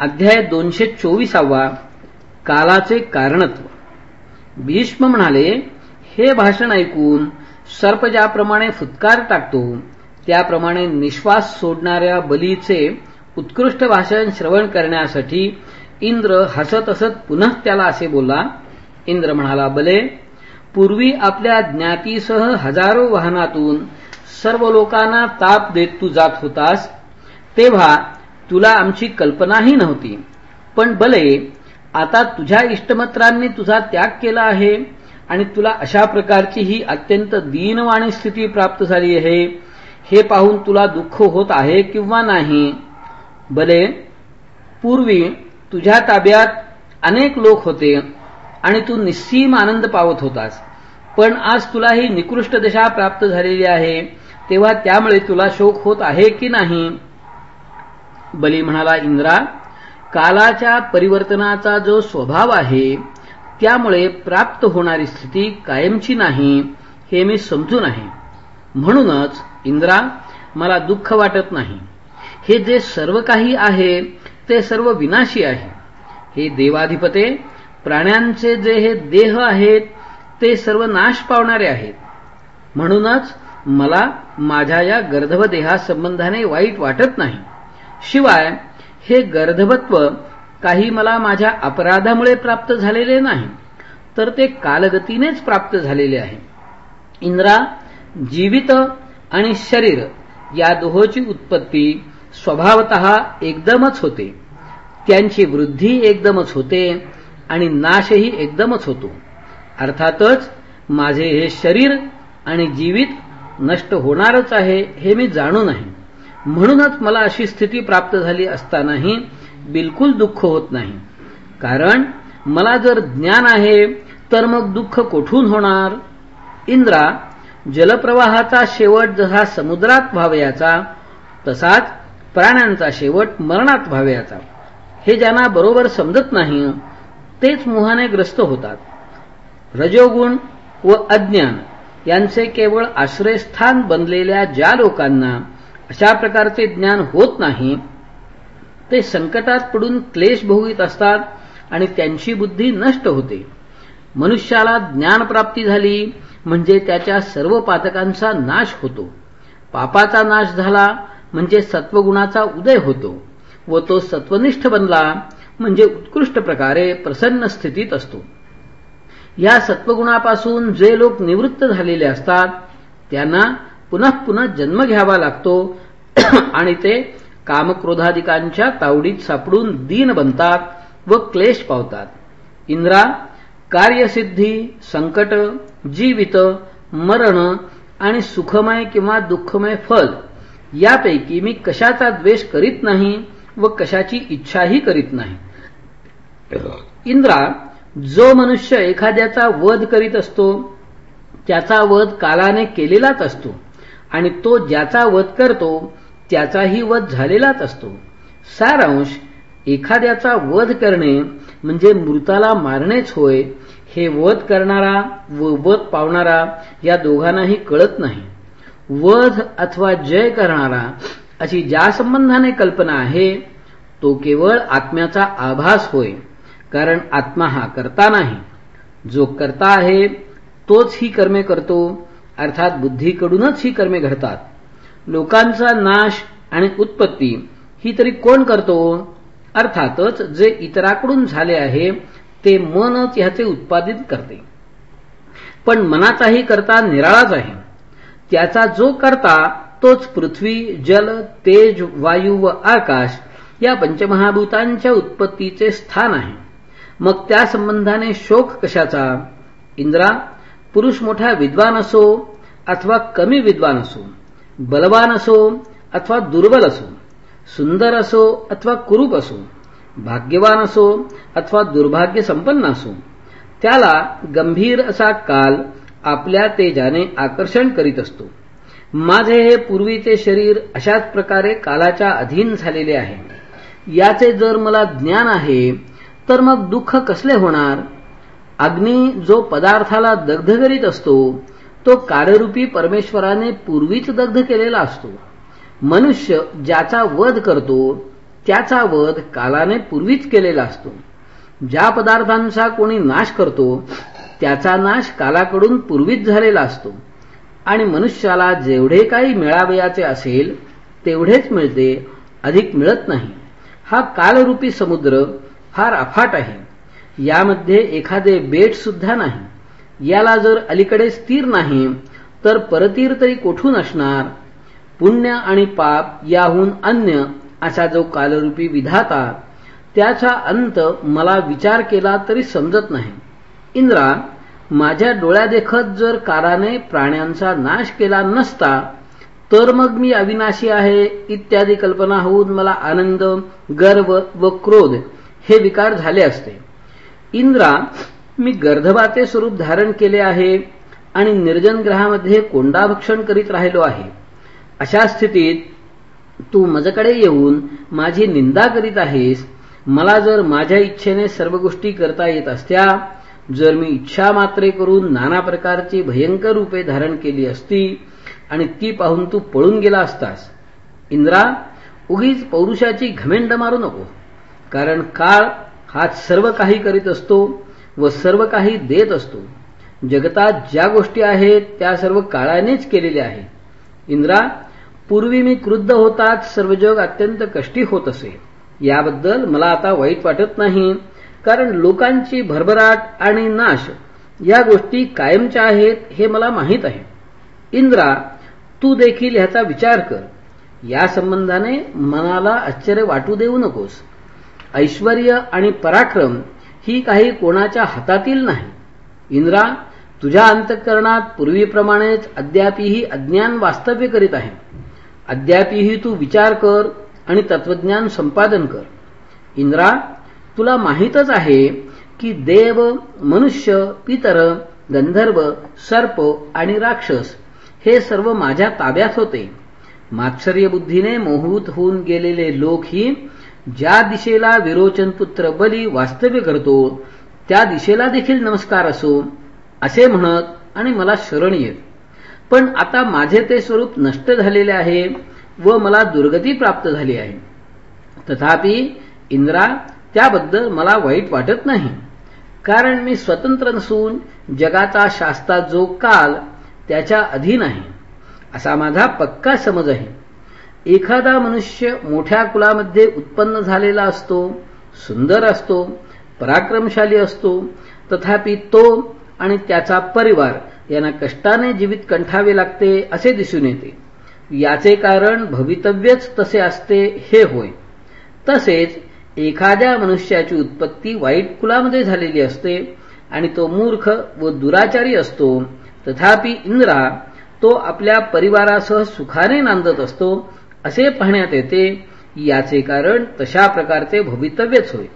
अध्याय दोनशे चोवीसावा कालाचे कारणत्व. भीष्म म्हणाले हे भाषण ऐकून सर्प ज्याप्रमाणे फुत्कार टाकतो त्याप्रमाणे निश्वास सोडणाऱ्या बलीचे उत्कृष्ट भाषण श्रवण करण्यासाठी इंद्र हसत हसत पुनः त्याला असे बोलला इंद्र म्हणाला बले पूर्वी आपल्या ज्ञातीसह हजारो वाहनातून सर्व लोकांना ताप देत तू जात होतास तेव्हा तुला आमची कल्पनाही नव्हती. पण बले आता तुझ्या इष्टमत्रांनी तुझा त्याग केला आहे आणि तुला अशा प्रकारची ही अत्यंत दीनवाणी स्थिती प्राप्त झाली आहे. हे पाहून तुला दुःख होत आहे किंवा नाही? बले पूर्वी तुझ्या ताब्यात अनेक लोक होते आणि तू निस्सीम आनंद पावत होतास. पण आज तुला ही निकृष्ट दशा प्राप्त झालेली आहे. तेव्हा त्यामुळे तुला शोक होत आहे की नाही? बली म्हणाला इंद्रा कालाच्या परिवर्तनाचा जो स्वभाव आहे त्यामुळे प्राप्त होणारी स्थिती कायमची नाही हे मी समजून आहे. म्हणूनच इंद्रा मला दुःख वाटत नाही. हे जे सर्व काही आहे ते सर्व विनाशी आहे. हे देवाधिपते प्राण्यांचे जे हे देह आहेत ते सर्व नाश पावणारे आहेत. म्हणूनच मला माझ्या या गर्धव देहासंबंधाने वाईट वाटत नाही. शिवाय हे गर्धवत्व काही मला माझ्या अपराधामुळे प्राप्त झालेले नाही तर ते कालगतीनेच प्राप्त झालेले आहे. इंद्रा जीवित आणि शरीर या दोहोची उत्पत्ती स्वभावत एकदमच होते. त्यांची वृद्धी एकदमच होते आणि नाशही एकदमच होतो. अर्थातच माझे हे शरीर आणि जीवित नष्ट होणारच आहे हे मी जाणून आहे म्हणूनच मला अशी स्थिती प्राप्त झाली असतानाही बिलकुल दुःख होत नाही. कारण मला जर ज्ञान आहे तर मग दुःख कोठून होणार? इंद्रा जलप्रवाहाचा शेवट जसा समुद्रात व्हावयाचा तसाच प्राण्यांचा शेवट मरणात व्हावयाचा. हे ज्यांना बरोबर समजत नाही तेच मोहाने ग्रस्त होतात. रजोगुण व अज्ञान यांचे केवळ आश्रयस्थान बनलेल्या ज्या लोकांना अशा प्रकारचे ज्ञान होत नाही ते संकटात पडून क्लेश भोगीत असतात आणि त्यांची बुद्धी नष्ट होते. मनुष्याला ज्ञानप्राप्ती झाली म्हणजे त्याच्या सर्व पातकांचा नाश होतो. पापाचा नाश झाला म्हणजे सत्वगुणाचा उदय होतो व तो सत्वनिष्ठ बनला म्हणजे उत्कृष्ट प्रकारे प्रसन्न स्थितीत असतो. या सत्वगुणापासून जे लोक निवृत्त झालेले असतात त्यांना पुन्हा पुन्हा जन्म घ्यावा लागतो. आणि ते कामक्रोधाधिकांच्या तावडीत सापडून दीन बनतात व क्लेश पावतात. इंद्रा कार्यसिद्धी संकट जीवित मरण आणि सुखमय किंवा दुःखमय फल यापैकी मी कशाचा द्वेष करीत नाही व कशाची इच्छाही करीत नाही. इंद्रा जो मनुष्य एखाद्याचा वध करीत असतो त्याचा वध कालाने केलेलाच असतो. आणि तो ज्याचा वध करतो त्याचाही वध झालेलाच असतो. सारांश एखाद्याचा वध करणे म्हणजे मृताला मारणेच होय हे वध करणारा व वध पावणारा या दोघांनाही कळत नाही. वध अथवा जय करणारा अशी ज्या संबंधाने कल्पना आहे तो केवळ आत्म्याचा आभास होय कारण आत्मा हा करता नाही. जो करता आहे तोच ही कर्मे करतो अर्थात बुद्धीकडूनच ही कर्मे घडतात. लोकांचा नाश आणि उत्पत्ती ही तरी कोण करतो? अर्थातच जे इतराकडून झाले आहे ते मनच ह्याचे उत्पादित करते. पण मनाचाही करता निराळाच आहे. त्याचा जो करता तोच पृथ्वी जल तेज वायू व आकाश या पंचमहाभूतांच्या उत्पत्तीचे स्थान आहे. मग त्या संबंधाने शोक कशाचा? इंद्रा पुरुष मोठा विद्वान असो अथवा कमी विद्वान असो बलवान असो अथवा दुर्बल असो सुंदर असो अथवा कुरूप असो भाग्यवान असो अथवा दुर्भाग्य संपन्न असो त्याला गंभीर असा काल आपल्या तेजाने आकर्षण करीत असतो. माझे हे पूर्वीचे शरीर अशाच प्रकारे कालाच्या अधीन झालेले आहे. याचे जर मला ज्ञान आहे तर मग दुःख कसले होणार? अग्नी जो पदार्थाला दग्ध करीत असतो तो कालरूपी परमेश्वराने पूर्वीच दग्ध केलेला असतो. मनुष्य ज्याचा वध करतो त्याचा वध कालाने पूर्वीच केलेला असतो. ज्या पदार्थांचा कोणी नाश करतो त्याचा नाश कालाकडून पूर्वीच झालेला असतो. आणि मनुष्याला जेवढे काही मिळावयाचे असेल तेवढेच मिळते अधिक मिळत नाही. हा कालरूपी समुद्र फार अफाट आहे. यामध्ये एखादे बेट सुद्धा नाही. याला जर अलीकडे स्थिर नाही तर परतीर तरी कोठून असणार? पुण्य आणि पाप याहून अन्य असा जो कालरूपी विधाता त्याचा अंत मला विचार केला तरी समजत नाही. इंद्रा माझ्या डोळ्यादेखत जर काराने प्राण्यांचा नाश केला नसता तर मग मी अविनाशी आहे इत्यादी कल्पना होऊन मला आनंद गर्व व क्रोध हे विकार झाले असते. इंद्रा मी गर्धबाते स्वरूप धारण केले आहे आणि निर्जन ग्रहामध्ये कोंडाभक्षण करीत राहिलो आहे. अशा स्थितीत तू मजकडे येऊन माझी निंदा करीत आहेस. मला जर माझ्या इच्छेने सर्व गोष्टी करता येत असत्या जर मी इच्छा मात्रे करून नाना प्रकारची भयंकर रूपे धारण केली असती आणि ती पाहून तू पळून गेला असतास. इंद्रा उगीच पौरुषाची घमेंड मारू नको कारण काळ हाच सर्व काही करीत असतो. व सर्व काही देत असतो. जगतात ज्या गोष्टी आहेत त्या सर्व काळानेच केलेल्या आहेत. इंद्रा पूर्वी मी क्रुद्ध होताच सर्व जग अत्यंत कष्टी होत असे. याबद्दल मला आता वाईट वाटत नाही कारण लोकांची भरभराट आणि नाश या गोष्टी कायमच्या आहेत हे मला माहीत आहे. इंद्रा तू देखील ह्याचा विचार कर. या संबंधाने मनाला आश्चर्य वाटू देऊ नकोस. ऐश्वर आणि पराक्रम ही काही कोणाच्या हातातील नाही. इंद्रा तुझ्या अंतकरणात पूर्वीप्रमाणेच अद्यापही अज्ञान वास्तव्य करीत आहे. अद्यापही तू विचार कर आणि तत्वज्ञान संपादन कर. इंद्रा तुला माहीतच आहे की देव मनुष्य पितर गंधर्व सर्प आणि राक्षस हे सर्व माझ्या ताब्यात होते. मात्सर्य बुद्धीने मोहूत होऊन गेलेले लोक ही ज्या दिशेला विरोचन पुत्र बली वास्तव्य करतो त्या दिशेला देखील नमस्कार असो असे म्हणत आणि मला शरण येत पण आता माझे ते स्वरूप नष्ट झालेले आहे व मला दुर्गती प्राप्त झाली आहे. तथापि इंद्रा त्याबद्दल मला वाईट वाटत नाही. कारण मी स्वतंत्र नसून जगाचा शास्ता जो काल त्याच्या अधीन आहे. असा माझा पक्का समज आहे. एखादा मनुष्य मोठ्या कुलामध्ये उत्पन्न झालेला असतो सुंदर असतो पराक्रमशाली असतो तथापि तो आणि त्याचा परिवार यांना कष्टाने जीवित कंठावे लागते असे दिसून येते. याचे कारण भवितव्यच तसे असते हे होय. तसेच एखाद्या मनुष्याची उत्पत्ती वाईट कुलामध्ये झालेली असते आणि तो मूर्ख व दुराचारी असतो तथापि इंद्रा तो आपल्या परिवारासह सुखाने नांदत असतो असे पाहण्यात येते याचे कारण तशा प्रकारचे भवितव्यच होय.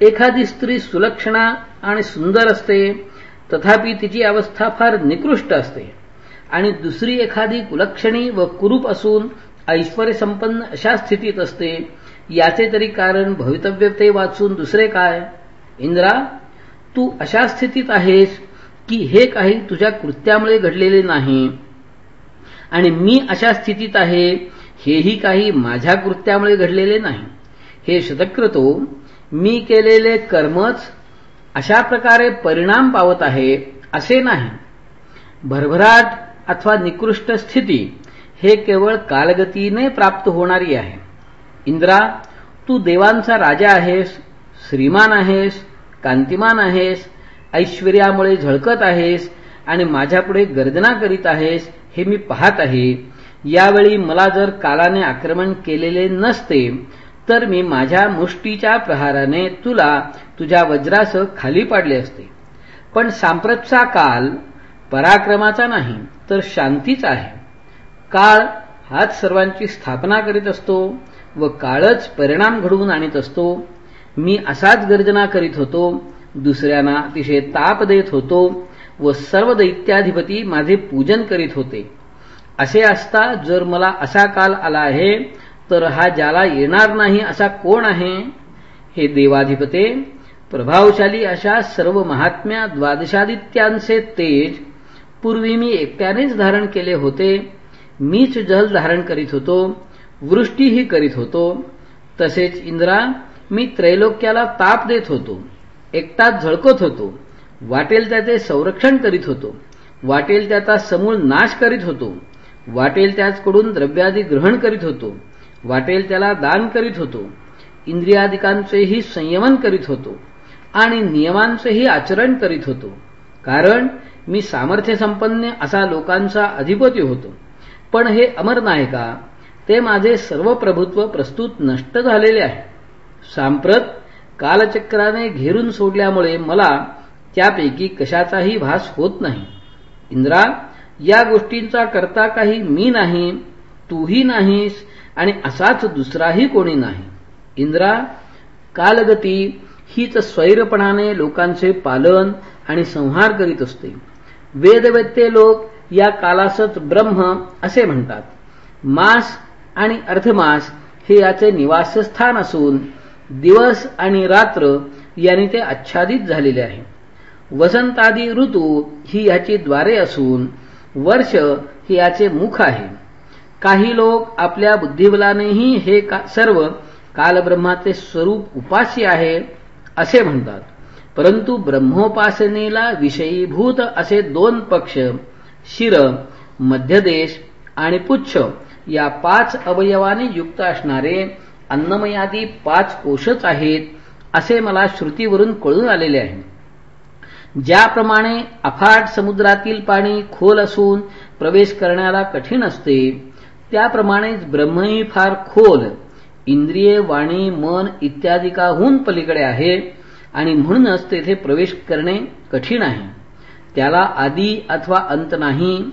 एखादी स्त्री सुलक्षणा आणि सुंदर असते तथापि तिची अवस्था फार निकृष्ट असते. आणि दुसरी एखादी कुलक्षणी व कुरूप असून ऐश्वर संपन्न अशा स्थितीत असते याचे तरी कारण भवितव्य ते वाचून दुसरे काय? इंद्रा तू अशा स्थितीत आहेस की हे काही तुझ्या कृत्यामुळे घडलेले नाही. आणि मी अशा स्थितीत आहे हेही काही माझ्या कृत्यामुळे घडलेले नाही. हे शतक्रतो मी केलेले कर्मच अशा प्रकारे परिणाम पावत आहे असे नाही. भरभराट अथवा निकृष्ट स्थिती हे केवळ कालगतीने प्राप्त होणारी आहे. इंद्रा तू देवांचा राजा आहेस श्रीमान आहेस कांतिमान आहेस ऐश्वर्यामुळे झळकत आहेस आणि माझ्यापुढे गर्जना करीत आहेस हे मी पाहत आहे. यावेळी मला जर कालाने आक्रमण केलेले नसते तर मी माझ्या मुष्टीच्या प्रहाराने तुला तुझ्या वज्रासह खाली पाडले असते. पण सांप्रतचा काल पराक्रमाचा नाही तर शांतीचा आहे. काळ हाच सर्वांची स्थापना करीत असतो व काळच परिणाम घडवून आणीत असतो. मी असाच गर्जना करीत होतो दुसऱ्यांना अतिशय ताप देत होतो व सर्व दैत्याधिपती माझे पूजन करीत होते. असे असता जर मला असा काल आला आहे तर हा ज्याला येणार नाही असा कोण आहे? हे देवाधिपते प्रभावशाली अशा सर्व महात्म्या द्वादशादित्यांचे तेज पूर्वी मी एकट्यानेच धारण केले होते. मीच जल धारण करीत होतो वृष्टीही करीत होतो. तसेच इंद्रा मी त्रैलोक्याला ताप देत होतो. एकटाच झळकत होतो. वाटेल त्याचे संरक्षण करीत होतो. वाटेल त्याचा समूळ नाश करीत होतो. वाटेल त्याचकडून द्रव्यादी ग्रहण करीत होतो. वाटेल त्याला दान करीत होतो. इंद्रियादिकांचेही संयमन करीत होतो. आणि नियमांचेही आचरण करीत होतो. कारण मी सामर्थ्य संपन्न असा लोकांचा अधिपती होतो. पण हे अमर नायका ते माझे सर्व प्रभुत्व प्रस्तुत नष्ट झालेले आहे. सांप्रत कालचक्राने घेरून सोडल्यामुळे मला त्यापैकी कशाचाही भास होत नाही. इंद्रा या गोष्टींचा करता काही मी नाही तूही नाहीस आणि असाच दुसराही कोणी नाही. इंद्रा कालगती हीच स्वैरपणाने लोकांचे पालन आणि संहार करीत असते. वेदवेत्ते लोक या कालासच ब्रह्म असे म्हणतात. मास आणि अर्धमास हे याचे निवासस्थान असून दिवस आणि रात्र यांनी ते आच्छादित झालेले आहे. वसंतादी ऋतू ही याची द्वारे असून वर्ष हे याचे मुख आहे. काही लोक आपल्या बुद्धिबलानेही हे का सर्व कालब्रह्माचे स्वरूप उपास्य आहे असे म्हणतात. परंतु ब्रह्मोपासनेला विषयीभूत असे दोन पक्ष शिर मध्यदेश आणि पुच्छ या पाच अवयवाने युक्त असणारे अन्नमयादी पाच कोशच आहेत असे मला श्रुतीवरून कळून आलेले आहे. ज्याप्रमाणे अफाट समुद्रातील पाणी खोल असून प्रवेश करण्याला कठीण असते त्याप्रमाणेच ब्रह्मही फार खोल. इंद्रिये वाणी मन इत्यादिकाहून पलीकडे आहे आणि म्हणूनच तेथे प्रवेश करणे कठीण आहे. त्याला आदी अथवा अंत नाही.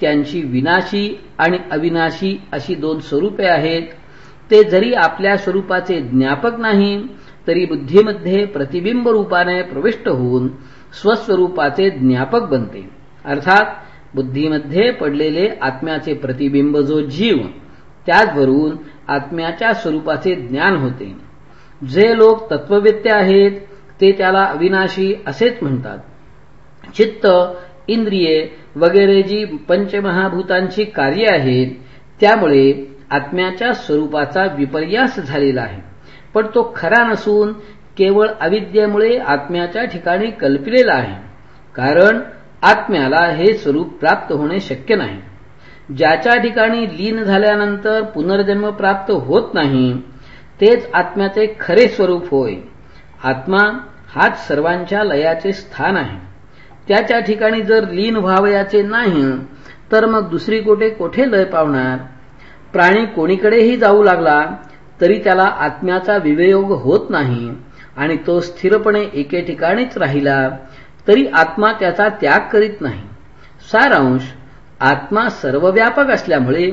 त्यांची विनाशी आणि अविनाशी अशी दोन स्वरूपे आहेत. ते जरी आपल्या स्वरूपाचे ज्ञापक नाही तरी बुद्धीमध्ये प्रतिबिंब रूपाने प्रविष्ट होऊन स्वस्वरूपाचे ज्ञापक बनते. अर्थात बुद्धीमध्ये पडलेले आत्म्याचे प्रतिबिंब जो जीव त्याचवरून आत्म्याच्या स्वरूपाचे ज्ञान होते. जे लोक तत्ववेत्ते आहेत ते त्याला अविनाशी असेच म्हणतात. चित्त इंद्रिये वगैरे जी पंचमहाभूतांची कार्य आहेत त्यामुळे आत्म्याच्या स्वरूपाचा विपर्यास झालेला आहे. पण तो खरा नसून केवळ अविद्येमुळे आत्म्याच्या ठिकाणी कल्पिलेला आहे. कारण आत्म्याला हे स्वरूप प्राप्त होणे शक्य नाही. ज्याच्या ठिकाणी लीन झाल्यानंतर पुनर्जन्म प्राप्त होत नाही तेच आत्म्याचे खरे स्वरूप होय. आत्मा हाच सर्वांच्या लयाचे स्थान आहे. त्याच्या ठिकाणी जर लीन व्हावयाचे नाही तर मग दुसरी कोठे कोठे लय पावणार? प्राणी कोणीकडेही जाऊ लागला तरी त्याला आत्म्याचा विवेयोग होत नाही. आणि तो स्थिरपणे एके ठिकाणीच राहिला तरी आत्मा त्याचा त्याग करीत नाही. सारांश आत्मा सर्वव्यापक असल्यामुळे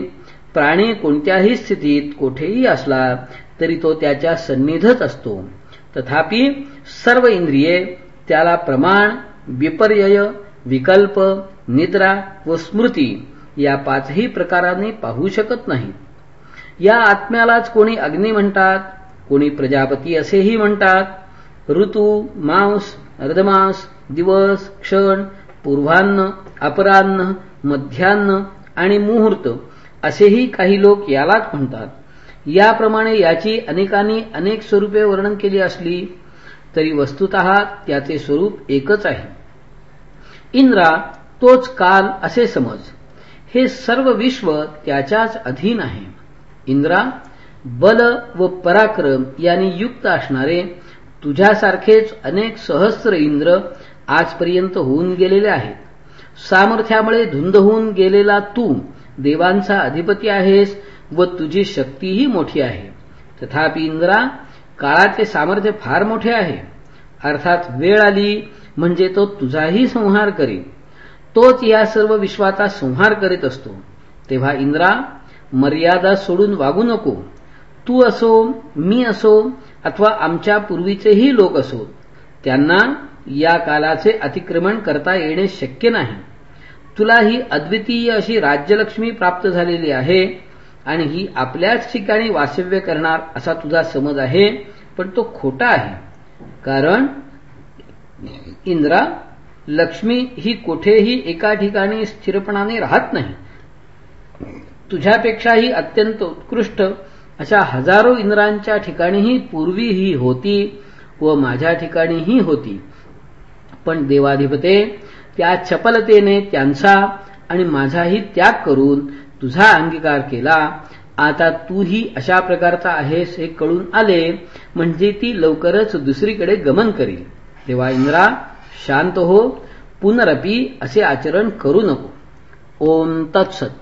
प्राणी कोणत्याही स्थितीत कोठेही असला तरी तो त्याच्या सन्निधच असतो. तथापि सर्व इंद्रिये त्याला प्रमाण विपर्यय विकल्प निद्रा व स्मृती या पाचही प्रकारांनी पाहू शकत नाहीत. या आत्म्यालाच कोणी अग्नी म्हणतात? कोणी प्रजापती असेही म्हणतात ऋतू मांस अर्धमास दिवस क्षण पूर्वान्न अपरान्न मध्यान्न आणि मुहूर्त असेही काही लोक यालाच म्हणतात. याप्रमाणे याची अनेकांनी अनेक स्वरूपे वर्णन केली असली तरी वस्तुत त्याचे स्वरूप एकच आहे. इंद्रा तोच काल असे समज. हे सर्व विश्व त्याच्याच अधीन आहे. इंद्रा बल व पराक्रम यांनी युक्त असणारे तुझ्यासारखेच अनेक सहस्र इंद्र आजपर्यंत होऊन गेलेले आहेत. सामर्थ्यामुळे धुंद होऊन गेलेला तू देवांचा अधिपती आहेस व तुझी शक्तीही मोठी आहे. तथापि इंद्रा काळाचे सामर्थ्य फार मोठे आहे. अर्थात वेळ आली म्हणजे तो तुझाही संहार करील तोच या सर्व विश्वाचा संहार करीत असतो. तेव्हा इंद्रा मर्यादा सोडून वागू नको. तू असो मी असो अथवा आमच्या पूर्वीचेही लोक असो त्यांना या कालाचे अतिक्रमण करता येणे शक्य नाही. तुला ही अद्वितीय अशी राज्यलक्ष्मी प्राप्त झालेली आहे आणि ही आपल्याच ठिकाणी वासव्य करणार असा तुझा समज आहे पण तो खोटा आहे. कारण इंद्रा लक्ष्मी ही कुठेही एका ठिकाणी स्थिरपणाने राहत नाही. तुझ्यापेक्षाही अत्यंत उत्कृष्ट अशा हजारो इंद्रांच्या ठिकाणीही पूर्वी ही होती व माझ्या ठिकाणीही होती. पण देवाधिपते त्या चपलतेने त्यांचा आणि माझाही त्याग करून तुझा अंगीकार केला. आता तूही अशा प्रकारचा आहेस हे कळून आले म्हणजे ती लवकरच दुसरीकडे गमन करील. तेव्हा इंद्रा शांत हो पुनरपी असे आचरण करू नको. ओम तत्सत.